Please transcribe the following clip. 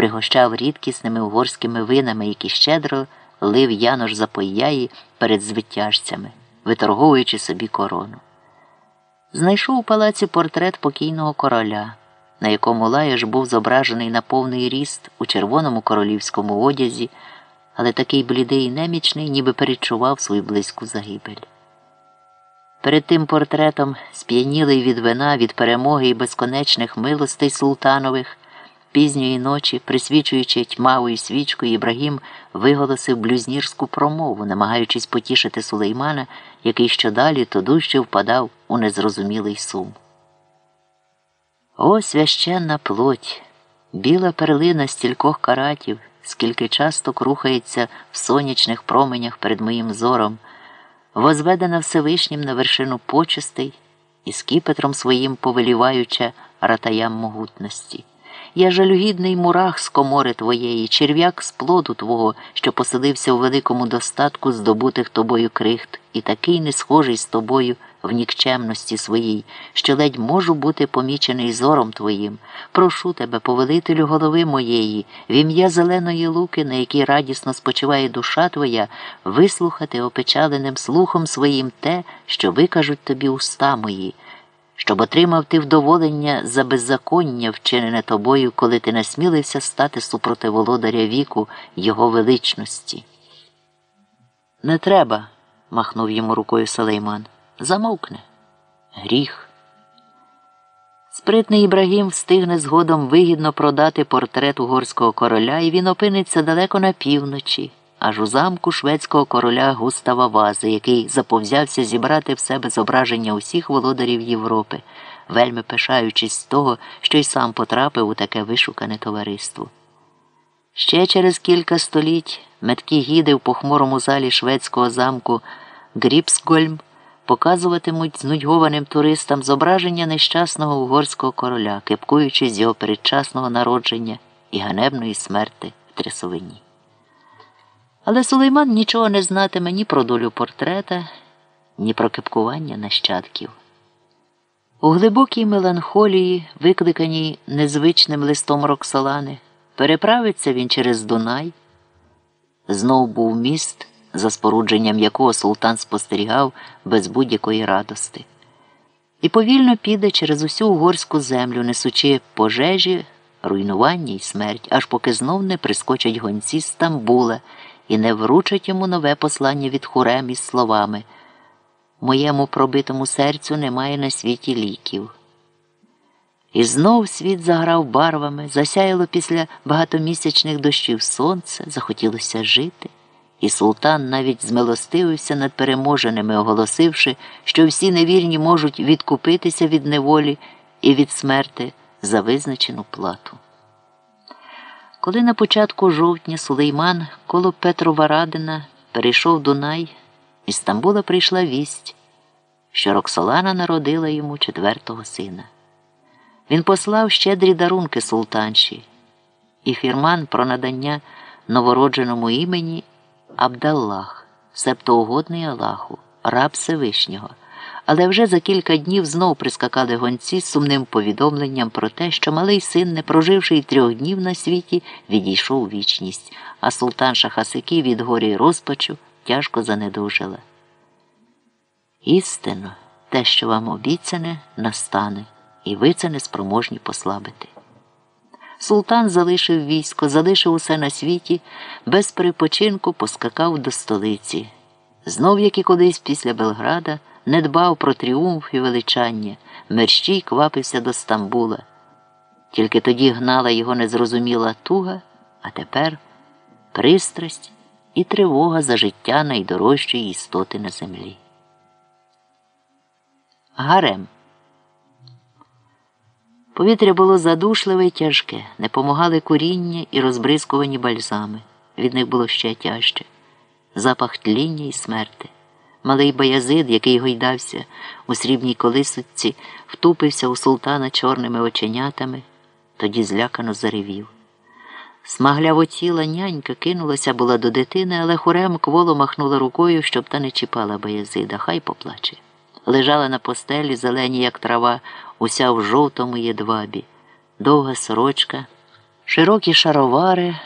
пригощав рідкісними угорськими винами, які щедро лив Янош Запояї перед звитяжцями, виторговуючи собі корону. Знайшов у палаці портрет покійного короля, на якому Лаєш був зображений на повний ріст у червоному королівському одязі, але такий блідий і немічний, ніби перечував свою близьку загибель. Перед тим портретом, сп'янілий від вина, від перемоги і безконечних милостей султанових, пізньої ночі, присвічуючи тьмавою свічкою, Ібрагім виголосив блюзнірську промову, намагаючись потішити сулеймана, який щодалі то дужче впадав у незрозумілий сум. О, священна плоть, біла перлина стількох каратів, скільки часток рухається в сонячних променях перед моїм зором возведена Всевишнім на вершину почестей і скіпетром своїм повеліваюча ратаям могутності. Я жалюгідний мурах з комори твоєї, черв'як з плоду твого, що поселився у великому достатку здобутих тобою крихт, і такий не схожий з тобою в нікчемності своїй, що ледь можу бути помічений зором твоїм. Прошу тебе, повелителю голови моєї, в ім'я зеленої луки, на якій радісно спочиває душа твоя, вислухати опечаленим слухом своїм те, що викажуть тобі уста мої щоб отримав ти вдоволення за беззаконня, вчинене тобою, коли ти насмілився стати супроти володаря віку його величності. Не треба, махнув йому рукою Салейман. Замовкне. Гріх. Спритний Ібрагім встигне згодом вигідно продати портрет угорського короля, і він опиниться далеко на півночі аж у замку шведського короля Густава Вази, який заповзявся зібрати в себе зображення усіх володарів Європи, вельми пишаючись з того, що й сам потрапив у таке вишукане товариство. Ще через кілька століть меткі гіди в похмурому залі шведського замку Гріпсгольм показуватимуть знудьгованим туристам зображення нещасного угорського короля, кипкуючи з його передчасного народження і ганебної смерти в трясовині. Але Сулейман нічого не знатиме ні про долю портрета, ні про кипкування нащадків. У глибокій меланхолії, викликаній незвичним листом Роксолани, переправиться він через Дунай. Знов був міст, за спорудженням якого султан спостерігав без будь-якої радости, і повільно піде через усю угорську землю, несучи пожежі, руйнування й смерть, аж поки знов не прискочать гонці з Стамбула і не вручать йому нове послання від Хурем із словами Моєму пробитому серцю немає на світі ліків. І знов світ заграв барвами, засяяло після багатомісячних дощів сонце, захотілося жити, і султан навіть змилостивився над переможеними, оголосивши, що всі невірні можуть відкупитися від неволі і від смерти за визначену плату. Коли на початку жовтня Сулейман коло Петрова Радина перейшов Дунай, із Стамбула прийшла вість, що Роксолана народила йому четвертого сина. Він послав щедрі дарунки султанші, і фірман про надання новородженому імені Абдаллах, себто угодний Аллаху, раб Всевишнього. Але вже за кілька днів знов прискакали гонці з сумним повідомленням про те, що малий син, не проживши й трьох днів на світі, відійшов у вічність, а султан Шахасики від горя й розпачу тяжко занедужила. Істинно, те, що вам обіцяне, настане, і ви це не спроможні послабити. Султан залишив військо, залишив усе на світі, без перепочинку поскакав до столиці. Знов, як і колись після Белграда не дбав про тріумф і величання, мерщій квапився до Стамбула. Тільки тоді гнала його незрозуміла туга, а тепер пристрасть і тривога за життя найдорожчої істоти на землі. Гарем. Повітря було задушливе й тяжке, не помагали куріння і розбризкувані бальзами. Від них було ще тяжче запах тління і смерти. Малий боязид, який гойдався у срібній колисочці, втупився у султана чорними оченятами, тоді злякано заревів. Смагляво тіла нянька кинулася була до дитини, але хурем кволо махнула рукою, щоб та не чіпала боязида, хай поплаче. Лежала на постелі, зелені, як трава, уся в жовтому єдвабі, довга сорочка, Широкі шаровари,